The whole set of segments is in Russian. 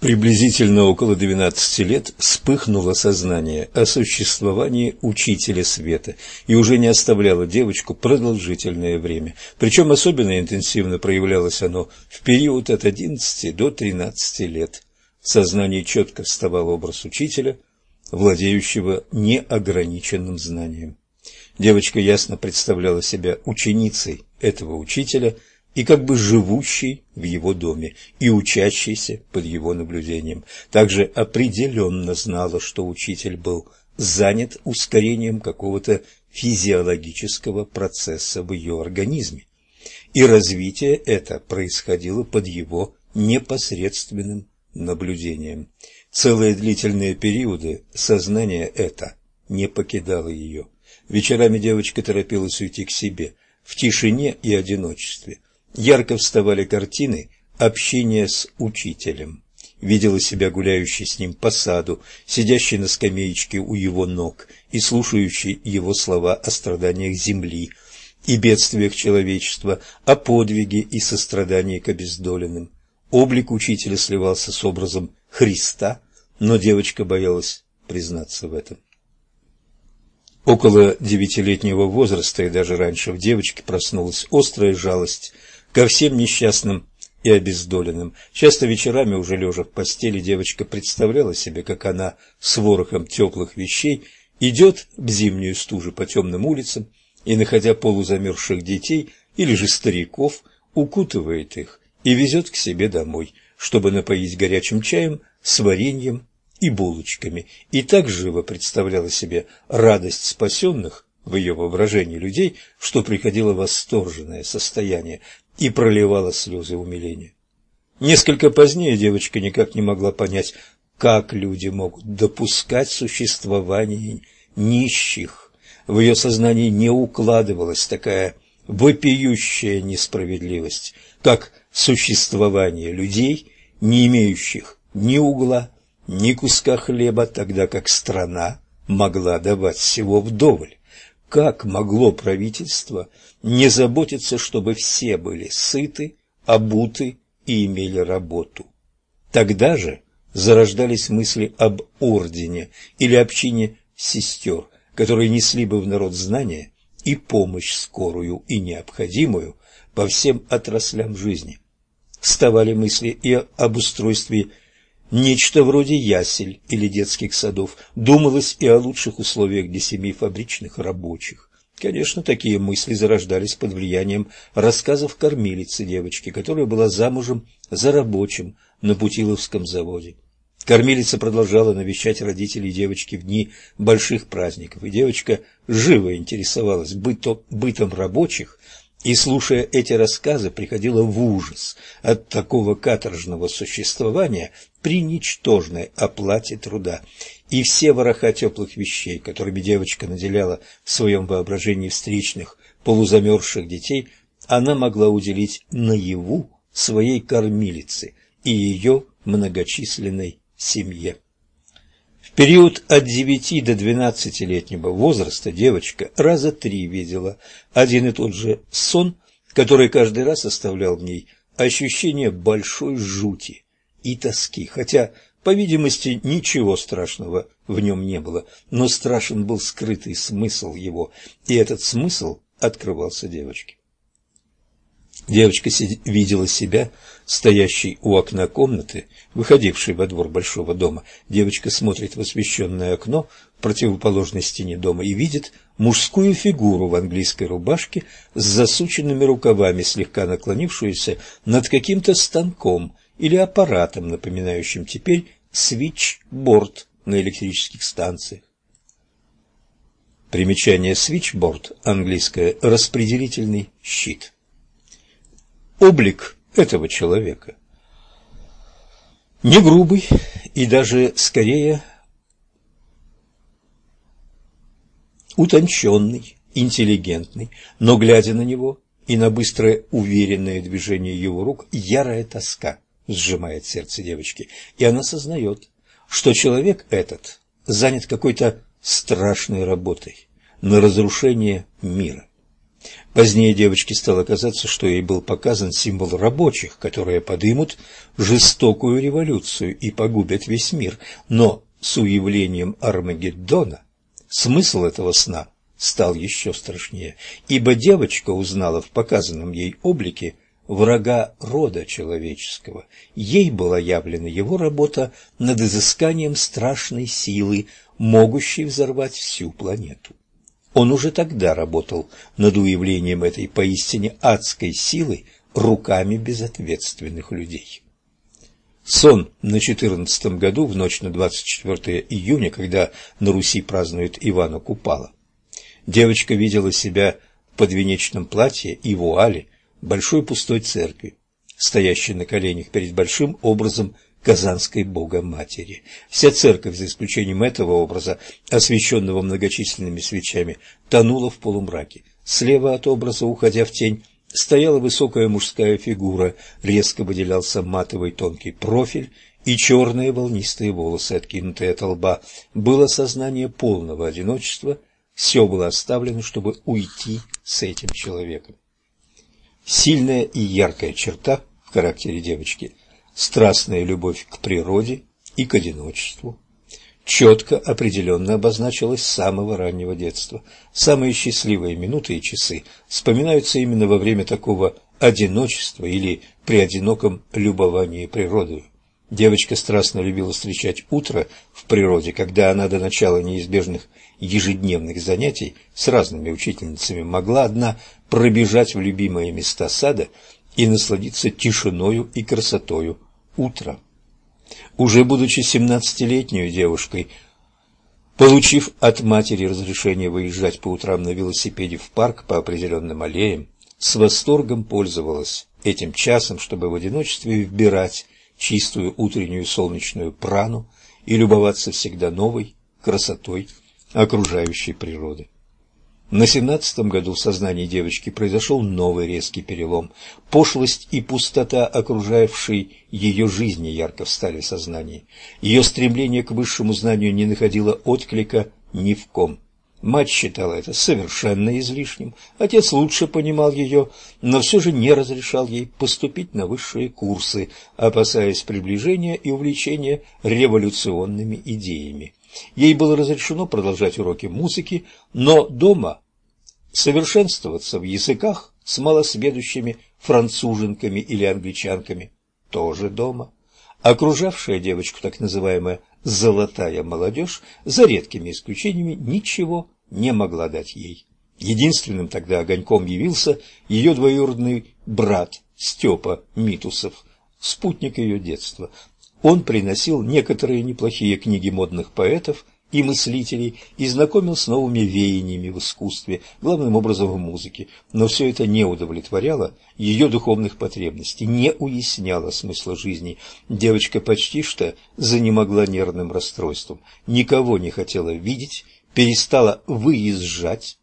Приблизительно около двенадцати лет вспыхнуло сознание о существовании учителя света и уже не оставляло девочку продолжительное время. Причем особенно интенсивно проявлялось оно в период от одиннадцати до тринадцати лет. В сознании четко вставал образ учителя, владеющего неограниченным знанием. Девочка ясно представляла себя ученицей этого учителя – и как бы живущий в его доме и учащийся под его наблюдением. Также определенно знала, что учитель был занят ускорением какого-то физиологического процесса в ее организме, и развитие это происходило под его непосредственным наблюдением. Целые длительные периоды сознание это не покидало ее. Вечерами девочка торопилась уйти к себе, в тишине и одиночестве – Ярко вставали картины общения с учителем. Видела себя гуляющей с ним по саду, сидящей на скамеечке у его ног и слушающей его слова о страданиях земли и бедствиях человечества, о подвиге и сострадании к обездоленным. Облик учителя сливался с образом Христа, но девочка боялась признаться в этом. Около девятилетнего возраста и даже раньше в девочке проснулась острая жалость ко всем несчастным и обездоленным. Часто вечерами, уже лежа в постели, девочка представляла себе, как она с ворохом теплых вещей идет в зимнюю стужу по темным улицам и, находя полузамерзших детей или же стариков, укутывает их и везет к себе домой, чтобы напоить горячим чаем с вареньем и булочками, и так живо представляла себе радость спасенных в ее воображении людей, что приходило восторженное состояние, и проливала слезы умиления. Несколько позднее девочка никак не могла понять, как люди могут допускать существование нищих. В ее сознании не укладывалась такая вопиющая несправедливость, как существование людей, не имеющих ни угла, ни куска хлеба, тогда как страна могла давать всего вдоволь. Как могло правительство не заботиться, чтобы все были сыты, обуты и имели работу? Тогда же зарождались мысли об ордене или общине сестер, которые несли бы в народ знания и помощь скорую и необходимую по всем отраслям жизни. Вставали мысли и об устройстве Нечто вроде ясель или детских садов. Думалось и о лучших условиях для семей фабричных рабочих. Конечно, такие мысли зарождались под влиянием рассказов кормилицы девочки, которая была замужем за рабочим на Путиловском заводе. Кормилица продолжала навещать родителей девочки в дни больших праздников, и девочка живо интересовалась бытом, рабочих и, слушая эти рассказы, приходила в ужас от такого каторжного существования при ничтожной оплате труда. И все вороха теплых вещей, которыми девочка наделяла в своем воображении встречных, полузамерзших детей, она могла уделить наяву своей кормилице и ее многочисленной семье. В период от девяти до двенадцатилетнего возраста девочка раза три видела один и тот же сон, который каждый раз оставлял в ней ощущение большой жути и тоски, хотя, по видимости, ничего страшного в нем не было, но страшен был скрытый смысл его, и этот смысл открывался девочке. Девочка видела себя, стоящей у окна комнаты, выходившей во двор большого дома. Девочка смотрит в освещенное окно в противоположной стене дома и видит мужскую фигуру в английской рубашке с засученными рукавами, слегка наклонившуюся над каким-то станком или аппаратом, напоминающим теперь свитчборд на электрических станциях. Примечание свитчборд, английское распределительный щит облик этого человека. Не грубый и даже скорее утонченный, интеллигентный, но, глядя на него и на быстрое уверенное движение его рук, ярая тоска сжимает сердце девочки, и она сознает, что человек этот занят какой-то страшной работой на разрушение мира. Позднее девочке стало казаться, что ей был показан символ рабочих, которые подымут жестокую революцию и погубят весь мир. Но с уявлением Армагеддона смысл этого сна стал еще страшнее, ибо девочка узнала в показанном ей облике врага рода человеческого. Ей была явлена его работа над изысканием страшной силы, могущей взорвать всю планету. Он уже тогда работал над уявлением этой поистине адской силы руками безответственных людей. Сон на четырнадцатом году, в ночь на 24 июня, когда на Руси празднуют Ивана Купала. Девочка видела себя в подвенечном платье и вуале большой пустой церкви, стоящей на коленях перед большим образом Казанской Богоматери. Вся церковь, за исключением этого образа, освещенного многочисленными свечами, тонула в полумраке. Слева от образа, уходя в тень, стояла высокая мужская фигура, резко выделялся матовый тонкий профиль и черные волнистые волосы, откинутые от лба. Было сознание полного одиночества, все было оставлено, чтобы уйти с этим человеком. Сильная и яркая черта в характере девочки – страстная любовь к природе и к одиночеству. Четко, определенно обозначилась с самого раннего детства. Самые счастливые минуты и часы вспоминаются именно во время такого одиночества или при одиноком любовании природой. Девочка страстно любила встречать утро в природе, когда она до начала неизбежных ежедневных занятий с разными учительницами могла одна пробежать в любимые места сада и насладиться тишиною и красотою утра. Уже будучи семнадцатилетней девушкой, получив от матери разрешение выезжать по утрам на велосипеде в парк по определенным аллеям, с восторгом пользовалась этим часом, чтобы в одиночестве вбирать чистую утреннюю солнечную прану и любоваться всегда новой красотой окружающей природы. На семнадцатом году в сознании девочки произошел новый резкий перелом. Пошлость и пустота, окружавшей ее жизни, ярко встали в сознании. Ее стремление к высшему знанию не находило отклика ни в ком. Мать считала это совершенно излишним, отец лучше понимал ее, но все же не разрешал ей поступить на высшие курсы, опасаясь приближения и увлечения революционными идеями. Ей было разрешено продолжать уроки музыки, но дома совершенствоваться в языках с малосведущими француженками или англичанками тоже дома. Окружавшая девочку так называемая «золотая молодежь» за редкими исключениями ничего не могла дать ей. Единственным тогда огоньком явился ее двоюродный брат Степа Митусов, спутник ее детства. Он приносил некоторые неплохие книги модных поэтов и мыслителей и знакомил с новыми веяниями в искусстве, главным образом в музыке, но все это не удовлетворяло ее духовных потребностей, не уясняло смысла жизни. Девочка почти что занемогла нервным расстройством, никого не хотела видеть, перестала выезжать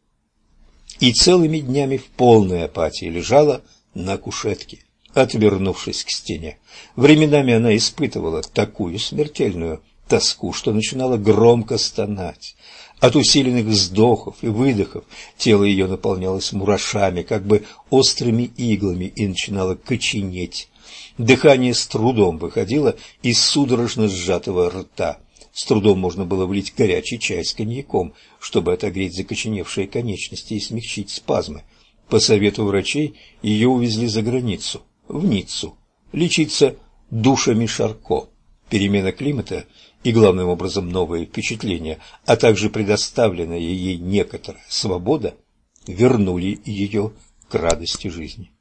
и целыми днями в полной апатии лежала на кушетке отвернувшись к стене. Временами она испытывала такую смертельную тоску, что начинала громко стонать. От усиленных вздохов и выдохов тело ее наполнялось мурашами, как бы острыми иглами, и начинало коченеть. Дыхание с трудом выходило из судорожно сжатого рта. С трудом можно было влить горячий чай с коньяком, чтобы отогреть закоченевшие конечности и смягчить спазмы. По совету врачей ее увезли за границу в Ниццу, лечиться душами Шарко. Перемена климата и, главным образом, новые впечатления, а также предоставленная ей некоторая свобода, вернули ее к радости жизни.